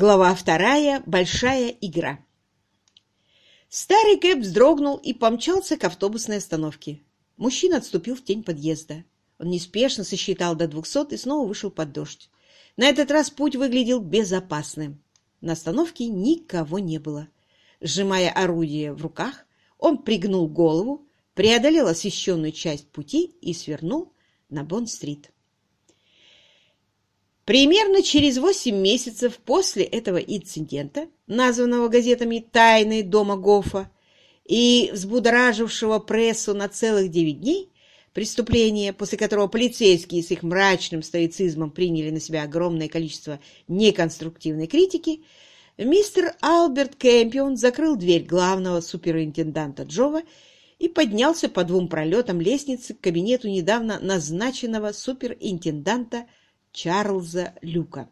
Глава вторая. Большая игра. Старый Кэп вздрогнул и помчался к автобусной остановке. Мужчина отступил в тень подъезда. Он неспешно сосчитал до двухсот и снова вышел под дождь. На этот раз путь выглядел безопасным. На остановке никого не было. Сжимая орудие в руках, он пригнул голову, преодолел освещенную часть пути и свернул на Бонд-стрит. Примерно через восемь месяцев после этого инцидента, названного газетами «Тайны дома Гофа» и взбудоражившего прессу на целых девять дней, преступление, после которого полицейские с их мрачным стоицизмом приняли на себя огромное количество неконструктивной критики, мистер Алберт Кэмпион закрыл дверь главного суперинтенданта Джова и поднялся по двум пролетам лестницы к кабинету недавно назначенного суперинтенданта Чарльза Люка.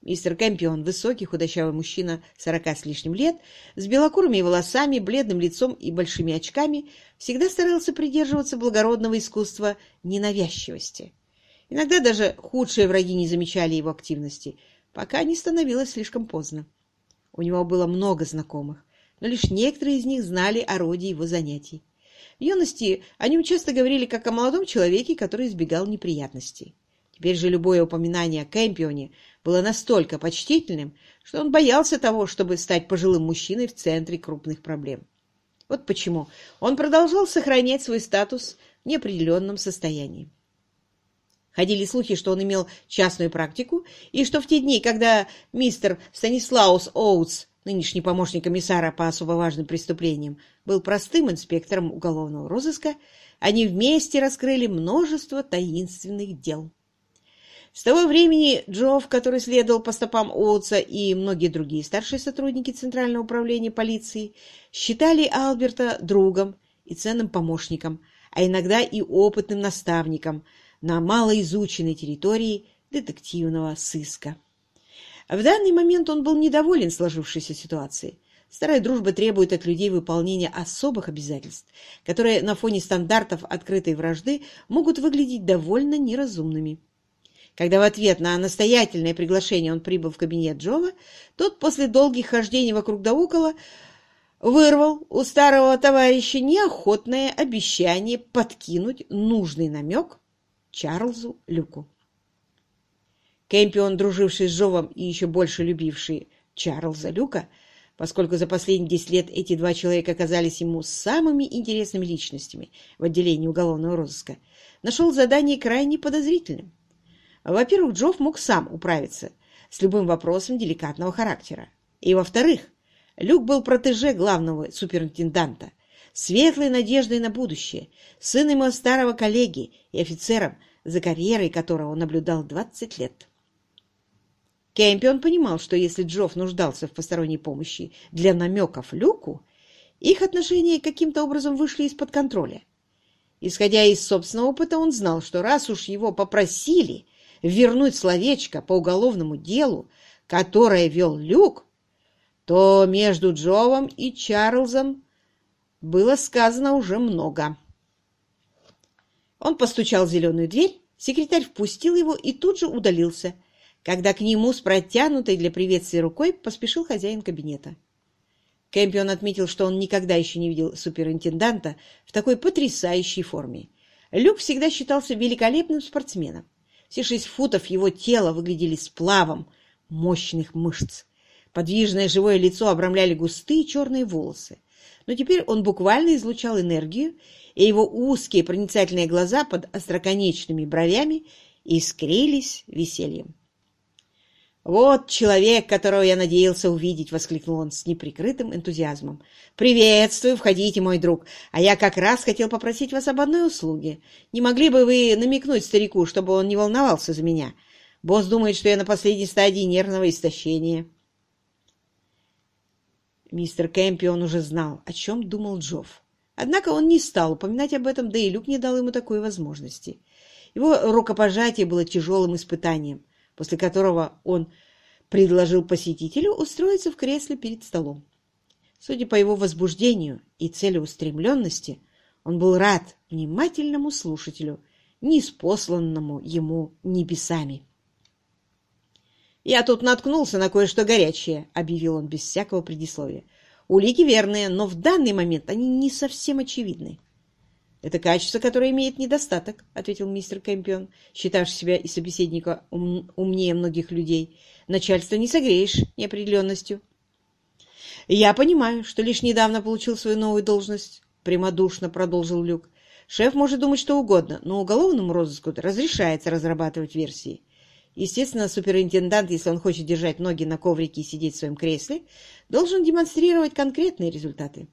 Мистер Кэмпион, высокий худощавый мужчина сорока с лишним лет, с белокурыми волосами, бледным лицом и большими очками, всегда старался придерживаться благородного искусства ненавязчивости. Иногда даже худшие враги не замечали его активности, пока не становилось слишком поздно. У него было много знакомых, но лишь некоторые из них знали о роде его занятий. В юности о нем часто говорили как о молодом человеке, который избегал неприятностей. Теперь же любое упоминание о Кэмпионе было настолько почтительным, что он боялся того, чтобы стать пожилым мужчиной в центре крупных проблем. Вот почему он продолжал сохранять свой статус в неопределенном состоянии. Ходили слухи, что он имел частную практику, и что в те дни, когда мистер Станислаус Оутс, нынешний помощник комиссара по особо важным преступлениям, был простым инспектором уголовного розыска, они вместе раскрыли множество таинственных дел. С того времени Джофф, который следовал по стопам Оутса, и многие другие старшие сотрудники Центрального управления полиции считали Алберта другом и ценным помощником, а иногда и опытным наставником на малоизученной территории детективного сыска. В данный момент он был недоволен сложившейся ситуацией. Старая дружба требует от людей выполнения особых обязательств, которые на фоне стандартов открытой вражды могут выглядеть довольно неразумными. Когда в ответ на настоятельное приглашение он прибыл в кабинет Джова, тот после долгих хождений вокруг да около вырвал у старого товарища неохотное обещание подкинуть нужный намек Чарльзу Люку. Кэмпион, друживший с Джовом и еще больше любивший Чарльза Люка, поскольку за последние десять лет эти два человека оказались ему самыми интересными личностями в отделении уголовного розыска, нашел задание крайне подозрительным. Во-первых, Джофф мог сам управиться с любым вопросом деликатного характера. И, во-вторых, Люк был протеже главного суперинтенданта, светлой надеждой на будущее, сыном его старого коллеги и офицером, за карьерой которого он наблюдал 20 лет. Кэмпион понимал, что если Джофф нуждался в посторонней помощи для намеков Люку, их отношения каким-то образом вышли из-под контроля. Исходя из собственного опыта, он знал, что раз уж его попросили вернуть словечко по уголовному делу, которое вел Люк, то между Джовом и Чарльзом было сказано уже много. Он постучал в зеленую дверь, секретарь впустил его и тут же удалился, когда к нему с протянутой для приветствия рукой поспешил хозяин кабинета. Кэмпион отметил, что он никогда еще не видел суперинтенданта в такой потрясающей форме. Люк всегда считался великолепным спортсменом. Все шесть футов его тела выглядели сплавом мощных мышц. Подвижное живое лицо обрамляли густые черные волосы. Но теперь он буквально излучал энергию, и его узкие проницательные глаза под остроконечными бровями искрились весельем. «Вот человек, которого я надеялся увидеть!» — воскликнул он с неприкрытым энтузиазмом. «Приветствую! Входите, мой друг! А я как раз хотел попросить вас об одной услуге. Не могли бы вы намекнуть старику, чтобы он не волновался за меня? Босс думает, что я на последней стадии нервного истощения». Мистер Кэмпион уже знал, о чем думал Джофф. Однако он не стал упоминать об этом, да и Люк не дал ему такой возможности. Его рукопожатие было тяжелым испытанием — после которого он предложил посетителю устроиться в кресле перед столом. Судя по его возбуждению и целеустремленности, он был рад внимательному слушателю, неспосланному ему небесами. «Я тут наткнулся на кое-что горячее», — объявил он без всякого предисловия. «Улики верные, но в данный момент они не совсем очевидны». «Это качество, которое имеет недостаток», — ответил мистер Кэмпион, считавший себя и собеседника ум умнее многих людей. «Начальство не согреешь неопределенностью». «Я понимаю, что лишь недавно получил свою новую должность», — прямодушно продолжил Люк. «Шеф может думать что угодно, но уголовному розыску разрешается разрабатывать версии. Естественно, суперинтендант, если он хочет держать ноги на коврике и сидеть в своем кресле, должен демонстрировать конкретные результаты.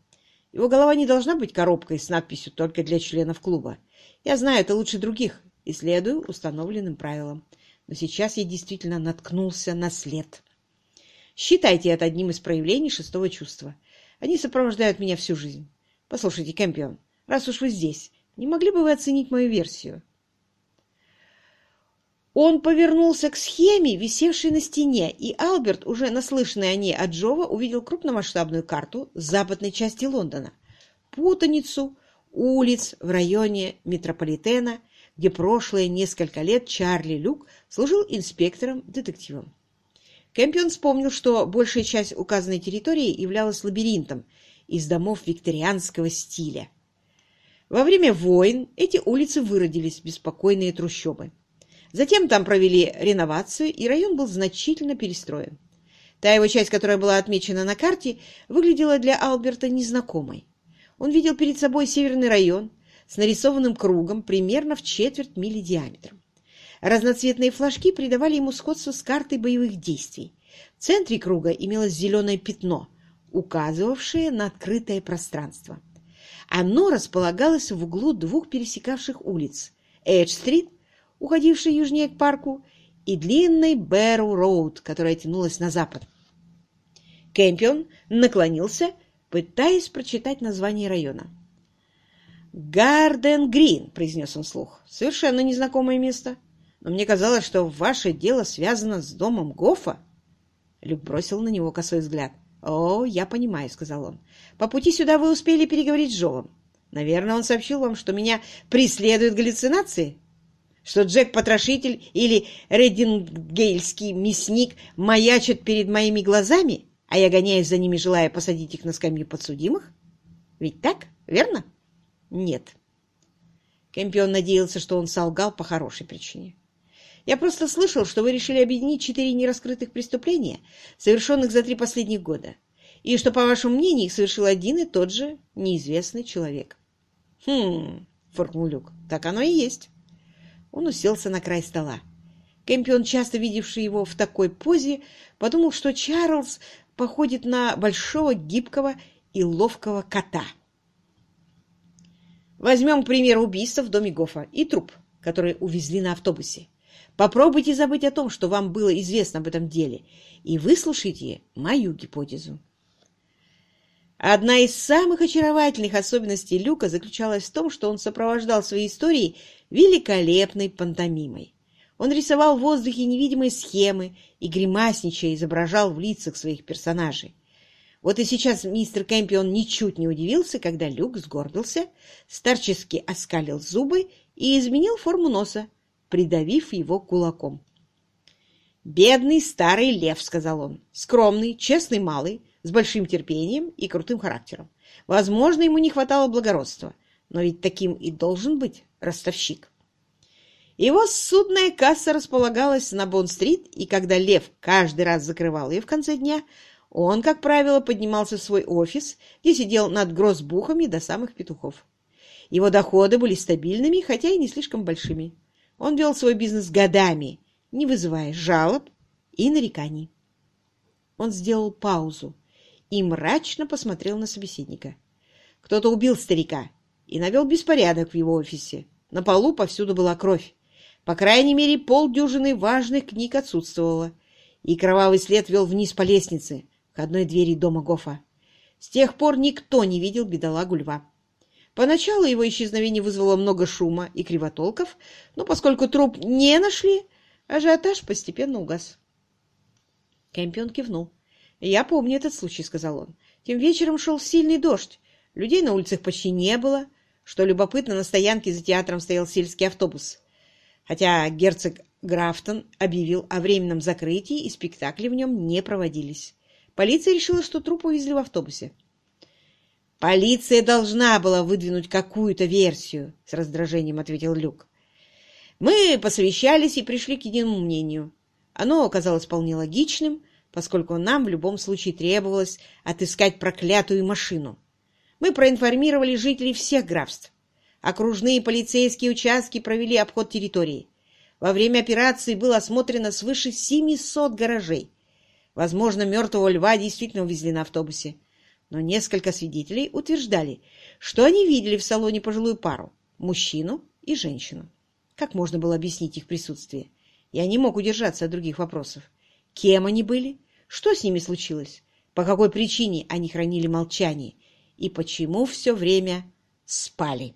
Его голова не должна быть коробкой с надписью «Только для членов клуба». Я знаю это лучше других и следую установленным правилам. Но сейчас я действительно наткнулся на след. Считайте это одним из проявлений шестого чувства. Они сопровождают меня всю жизнь. Послушайте, Кэмпион, раз уж вы здесь, не могли бы вы оценить мою версию? Он повернулся к схеме, висевшей на стене, и Алберт, уже наслышанный о ней от Джова, увидел крупномасштабную карту западной части Лондона, путаницу улиц в районе метрополитена, где прошлые несколько лет Чарли Люк служил инспектором-детективом. Кэмпион вспомнил, что большая часть указанной территории являлась лабиринтом из домов викторианского стиля. Во время войн эти улицы выродились в беспокойные трущобы. Затем там провели реновацию, и район был значительно перестроен. Та его часть, которая была отмечена на карте, выглядела для Алберта незнакомой. Он видел перед собой северный район с нарисованным кругом примерно в четверть мили диаметром. Разноцветные флажки придавали ему сходство с картой боевых действий. В центре круга имелось зеленое пятно, указывавшее на открытое пространство. Оно располагалось в углу двух пересекавших улиц – Эдж-стрит уходившей южнее к парку, и длинной Бэрроу-роуд, которая тянулась на запад. Кэмпион наклонился, пытаясь прочитать название района. «Гарден Грин», — произнес он вслух. «Совершенно незнакомое место. Но мне казалось, что ваше дело связано с домом Гофа». Люк бросил на него косой взгляд. «О, я понимаю», — сказал он. «По пути сюда вы успели переговорить с Джовом. Наверное, он сообщил вам, что меня преследуют галлюцинации?» Что Джек-потрошитель или Редингейльский мясник маячат перед моими глазами, а я гоняюсь за ними, желая посадить их на скамью подсудимых? Ведь так, верно? Нет. Кэмпион надеялся, что он солгал по хорошей причине. Я просто слышал, что вы решили объединить четыре нераскрытых преступления, совершенных за три последних года, и что, по вашему мнению, их совершил один и тот же неизвестный человек. «Хм...» — фыркнул Люк. «Так оно и есть». Он уселся на край стола. Кэмпион, часто видевший его в такой позе, подумал, что Чарльз походит на большого, гибкого и ловкого кота. Возьмем, к примеру, в доме Гофа и труп, который увезли на автобусе. Попробуйте забыть о том, что вам было известно об этом деле, и выслушайте мою гипотезу. Одна из самых очаровательных особенностей Люка заключалась в том, что он сопровождал свои истории великолепной пантомимой. Он рисовал в воздухе невидимые схемы и, гримасничая, изображал в лицах своих персонажей. Вот и сейчас мистер Кэмпион ничуть не удивился, когда Люк сгорбился, старчески оскалил зубы и изменил форму носа, придавив его кулаком. «Бедный старый лев», — сказал он, — «скромный, честный малый, с большим терпением и крутым характером. Возможно, ему не хватало благородства, но ведь таким и должен быть ростовщик. Его судная касса располагалась на Бонн-стрит, и когда Лев каждый раз закрывал ее в конце дня, он, как правило, поднимался в свой офис, где сидел над гроссбухами до самых петухов. Его доходы были стабильными, хотя и не слишком большими. Он вел свой бизнес годами, не вызывая жалоб и нареканий. Он сделал паузу и мрачно посмотрел на собеседника. Кто-то убил старика, и навел беспорядок в его офисе. На полу повсюду была кровь. По крайней мере, полдюжины важных книг отсутствовало, и кровавый след вел вниз по лестнице к одной двери дома Гофа. С тех пор никто не видел бедолагу льва. Поначалу его исчезновение вызвало много шума и кривотолков, но поскольку труп не нашли, ажиотаж постепенно угас. Кэмпион кивнул. «Я помню этот случай», — сказал он. «Тем вечером шел сильный дождь. Людей на улицах почти не было. Что любопытно, на стоянке за театром стоял сельский автобус. Хотя герцог Графтон объявил о временном закрытии, и спектакли в нем не проводились. Полиция решила, что труп увезли в автобусе. «Полиция должна была выдвинуть какую-то версию», — с раздражением ответил Люк. «Мы посовещались и пришли к единому мнению. Оно оказалось вполне логичным, поскольку нам в любом случае требовалось отыскать проклятую машину. Мы проинформировали жителей всех графств. Окружные полицейские участки провели обход территории. Во время операции было осмотрено свыше 700 гаражей. Возможно, мертвого льва действительно увезли на автобусе но несколько свидетелей утверждали, что они видели в салоне пожилую пару – мужчину и женщину. Как можно было объяснить их присутствие? Я не мог удержаться от других вопросов. Кем они были? Что с ними случилось? По какой причине они хранили молчание? И почему все время спали?